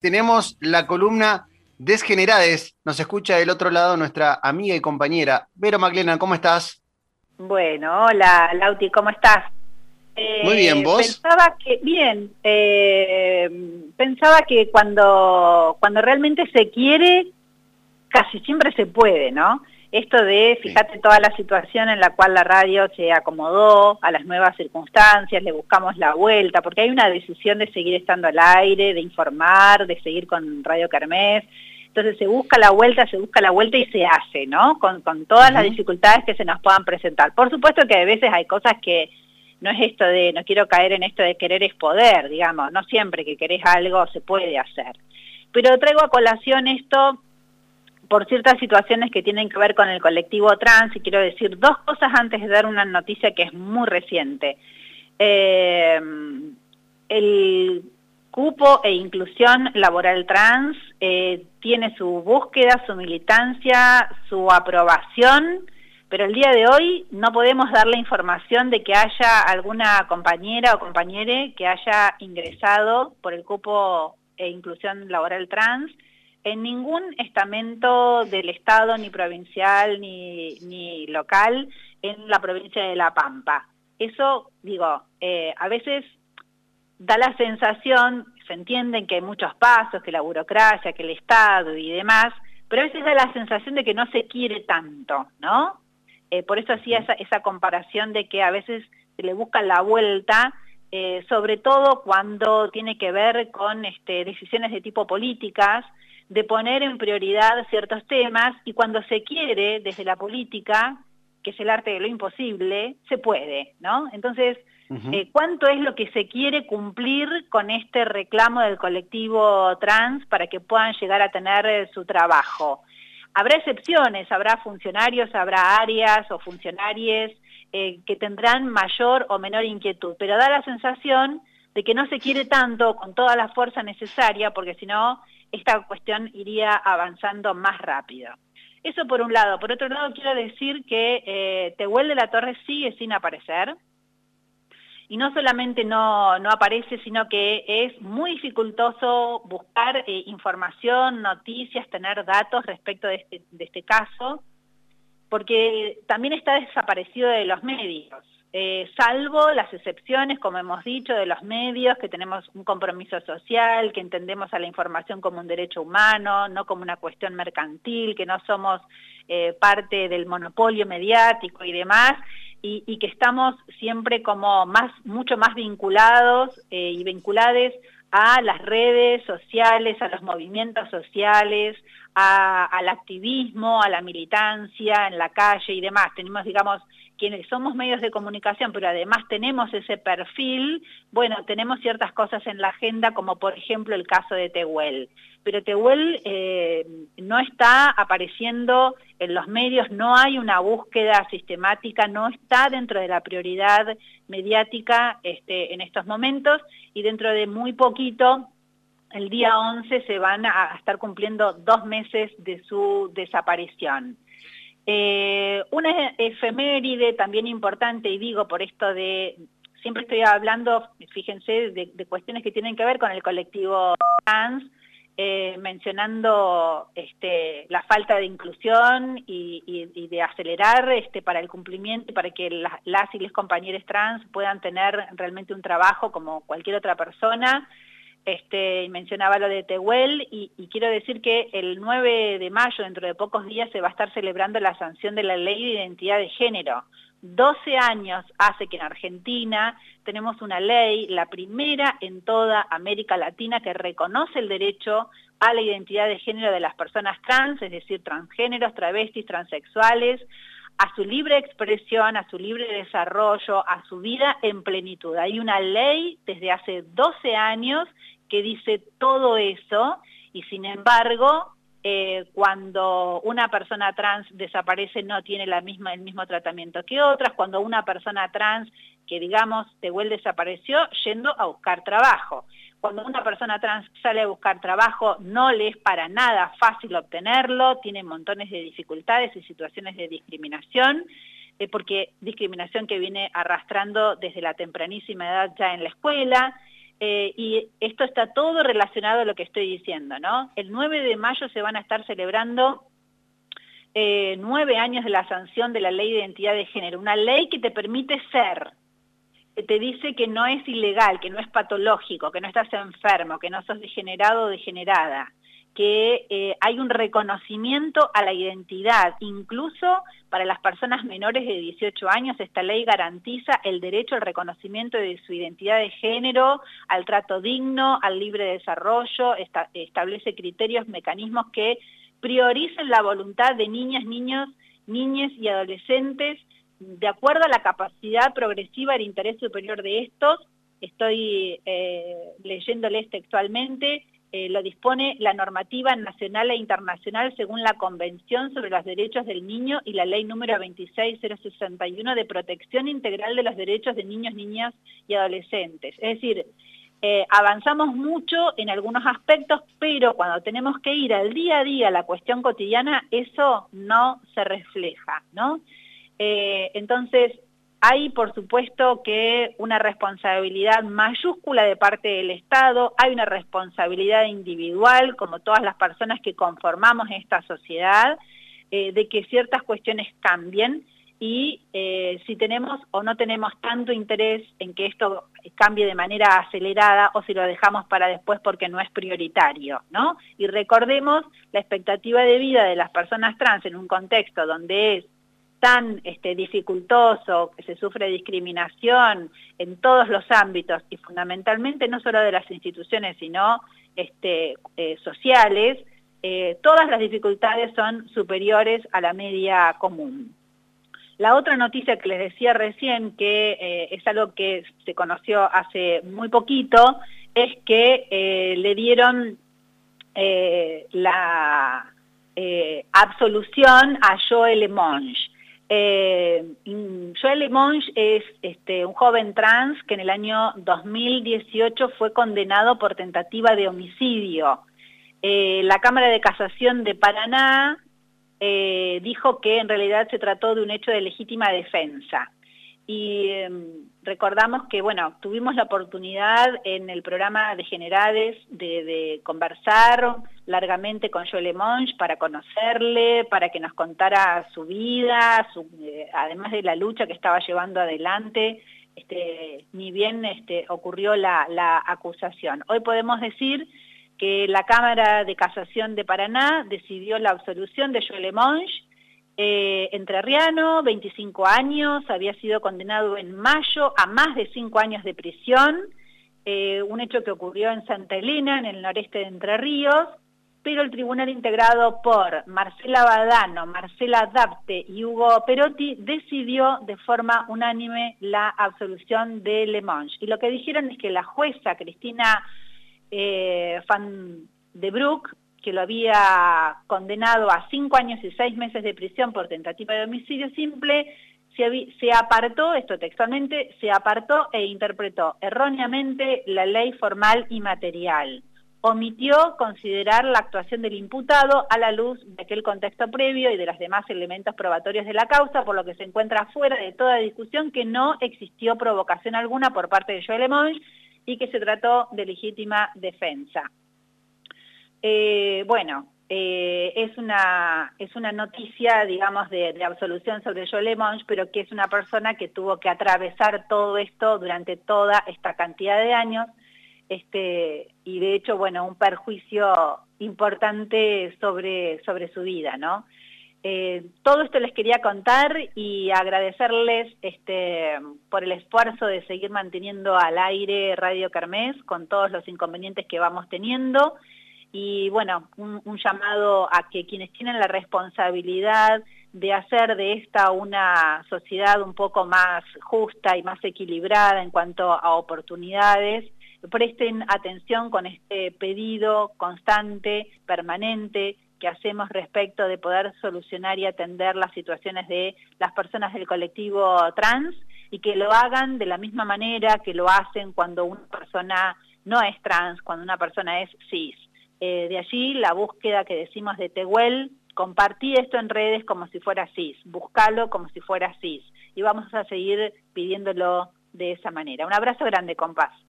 tenemos la columna Desgenerades. Nos escucha del otro lado nuestra amiga y compañera. Vero Maclena, ¿cómo estás? Bueno, hola Lauti, ¿cómo estás? Muy bien, eh, ¿vos? Pensaba que, bien, eh, pensaba que cuando, cuando realmente se quiere, casi siempre se puede, ¿no? Esto de, fíjate toda la situación en la cual la radio se acomodó a las nuevas circunstancias, le buscamos la vuelta, porque hay una decisión de seguir estando al aire, de informar, de seguir con Radio Carmes. Entonces se busca la vuelta, se busca la vuelta y se hace, ¿no? Con, todas las dificultades que se nos puedan presentar. Por supuesto que a veces hay cosas que no es esto de, no quiero caer en esto de querer es poder, digamos, no siempre que querés algo se puede hacer. Pero traigo a colación esto por ciertas situaciones que tienen que ver con el colectivo trans y quiero decir dos cosas antes de dar una noticia que es muy reciente. Eh, el cupo e inclusión laboral trans eh, tiene su búsqueda, su militancia, su aprobación, pero el día de hoy no podemos dar la información de que haya alguna compañera o compañere que haya ingresado por el cupo e inclusión laboral trans en ningún estamento del Estado, ni provincial, ni, ni local, en la provincia de La Pampa. Eso, digo, eh, a veces da la sensación, se entienden que hay muchos pasos, que la burocracia, que el Estado y demás, pero a veces da la sensación de que no se quiere tanto, ¿no? Eh, por eso hacía esa, esa, comparación de que a veces se le busca la vuelta, eh, sobre todo cuando tiene que ver con este, decisiones de tipo políticas, de poner en prioridad ciertos temas y cuando se quiere desde la política, que es el arte de lo imposible, se puede, ¿no? Entonces, eh, ¿cuánto es lo que se quiere cumplir con este reclamo del colectivo trans para que puedan llegar a tener eh, su trabajo? Habrá excepciones, habrá funcionarios, habrá áreas o funcionarios eh, que tendrán mayor o menor inquietud, pero da la sensación de que no se quiere tanto con toda la fuerza necesaria, porque si no esta cuestión iría avanzando más rápido. Eso por un lado. Por otro lado, quiero decir que eh, Tehuel de la Torre sigue sin aparecer. Y no solamente no, no aparece, sino que es muy dificultoso buscar eh, información, noticias, tener datos respecto de este, de este caso, porque también está desaparecido de los medios. Eh, salvo las excepciones, como hemos dicho, de los medios, que tenemos un compromiso social, que entendemos a la información como un derecho humano, no como una cuestión mercantil, que no somos eh, parte del monopolio mediático y demás, y, que estamos siempre como más, mucho más vinculados eh, y vinculados a las redes sociales, a los movimientos sociales, al activismo, a la militancia en la calle y demás. Tenemos, digamos, quienes somos medios de comunicación, pero además tenemos ese perfil, bueno, tenemos ciertas cosas en la agenda, como por ejemplo el caso de Tehuel. Pero Tehuel eh, no está apareciendo en los medios, no hay una búsqueda sistemática, no está dentro de la prioridad mediática este, en estos momentos y dentro de muy poquito el día 11 se van a estar cumpliendo dos meses de su desaparición. Eh, una efeméride también importante, y digo por esto de, siempre estoy hablando, fíjense, de, cuestiones que tienen que ver con el colectivo trans, eh, mencionando este, la falta de inclusión y, de acelerar este, para el cumplimiento, para que las y los compañeros trans puedan tener realmente un trabajo como cualquier otra persona, este, mencionaba lo de Tehuel y, quiero decir que el 9 de mayo, dentro de pocos días, se va a estar celebrando la sanción de la ley de identidad de género. 12 años hace que en Argentina tenemos una ley, la primera en toda América Latina, que reconoce el derecho a la identidad de género de las personas trans, es decir, transgéneros, travestis, transexuales, a su libre expresión, a su libre desarrollo, a su vida en plenitud. Hay una ley desde hace 12 años que dice todo eso y sin embargo eh, cuando una persona trans desaparece no tiene el mismo tratamiento que otras, cuando una persona trans que digamos Tehuel desapareció yendo a buscar trabajo. Cuando una persona trans sale a buscar trabajo no le es para nada fácil obtenerlo, tiene montones de dificultades y situaciones de discriminación, eh, porque discriminación que viene arrastrando desde la tempranísima edad ya en la escuela, eh, y esto está todo relacionado a lo que estoy diciendo, ¿no? El 9 de mayo se van a estar celebrando eh, nueve años de la sanción de la ley de identidad de género, una ley que te permite ser, te dice que no es ilegal, que no es patológico, que no estás enfermo, que no sos degenerado o degenerada, que eh, hay un reconocimiento a la identidad, incluso para las personas menores de 18 años, esta ley garantiza el derecho al reconocimiento de su identidad de género, al trato digno, al libre desarrollo, establece criterios, mecanismos que prioricen la voluntad de niñas, niños, niñas y adolescentes de acuerdo a la capacidad progresiva del interés superior de estos. Estoy eh, leyéndoles textualmente, eh, lo dispone la normativa nacional e internacional según la Convención sobre los Derechos del Niño y la Ley número 26061 de protección integral de los derechos de niños, niñas y adolescentes. Es decir, eh, avanzamos mucho en algunos aspectos, pero cuando tenemos que ir al día a día, a la cuestión cotidiana, eso no se refleja, ¿no? Eh, entonces, hay por supuesto que una responsabilidad mayúscula de parte del Estado, hay una responsabilidad individual, como todas las personas que conformamos esta sociedad, eh, de que ciertas cuestiones cambien, y eh, si tenemos o no tenemos tanto interés en que esto cambie de manera acelerada o si lo dejamos para después porque no es prioritario, ¿no? Y recordemos la expectativa de vida de las personas trans en un contexto donde es tan este, dificultoso, que se sufre discriminación en todos los ámbitos y fundamentalmente no solo de las instituciones sino este, eh, sociales, eh, todas las dificultades son superiores a la media común. La otra noticia que les decía recién, que eh, es algo que se conoció hace muy poquito, es que le dieron la absolución a Joel Monge. Joel Monge es este, un joven trans que en el año 2018 fue condenado por tentativa de homicidio. la Cámara de Casación de Paraná eh, dijo que en realidad se trató de un hecho de legítima defensa. Y em, recordamos que, bueno, tuvimos la oportunidad en el programa de Generades de, conversar largamente con Joel Monge para conocerle, para que nos contara su vida, eh, además de la lucha que estaba llevando adelante, este, ni bien este, ocurrió la, acusación. Hoy podemos decir que la Cámara de Casación de Paraná decidió la absolución de Joel Monge, eh, entrerriano, 25 años, había sido condenado en mayo a más de 5 años de prisión, eh, un hecho que ocurrió en Santa Elena, en el noreste de Entre Ríos, pero el tribunal integrado por Marcela Badano, Marcela Dapte y Hugo Perotti decidió de forma unánime la absolución de Le Monge. Y lo que dijeron es que la jueza Cristina eh, Van de Broek, que lo había condenado a cinco años y seis meses de prisión por tentativa de homicidio simple, se, apartó, esto textualmente, se apartó e interpretó erróneamente la ley formal y material. Omitió considerar la actuación del imputado a la luz de aquel contexto previo y de los demás elementos probatorios de la causa, por lo que se encuentra fuera de toda discusión que no existió provocación alguna por parte de Joel Monge y que se trató de legítima defensa. Eh, bueno, eh, es, una, es una noticia, digamos, de, absolución sobre Joe Monge, pero que es una persona que tuvo que atravesar todo esto durante toda esta cantidad de años, este, y de hecho, bueno, un perjuicio importante sobre, sobre su vida, ¿no? Eh, todo esto les quería contar y agradecerles este, por el esfuerzo de seguir manteniendo al aire Radio Carmes con todos los inconvenientes que vamos teniendo y bueno, un, llamado a que quienes tienen la responsabilidad de hacer de esta una sociedad un poco más justa y más equilibrada en cuanto a oportunidades, presten atención con este pedido constante, permanente, que hacemos respecto de poder solucionar y atender las situaciones de las personas del colectivo trans y que lo hagan de la misma manera que lo hacen cuando una persona no es trans, cuando una persona es cis. Eh, de allí la búsqueda que decimos de Tehuel, compartí esto en redes como si fuera cis, buscalo como si fuera cis y vamos a seguir pidiéndolo de esa manera. Un abrazo grande, compás.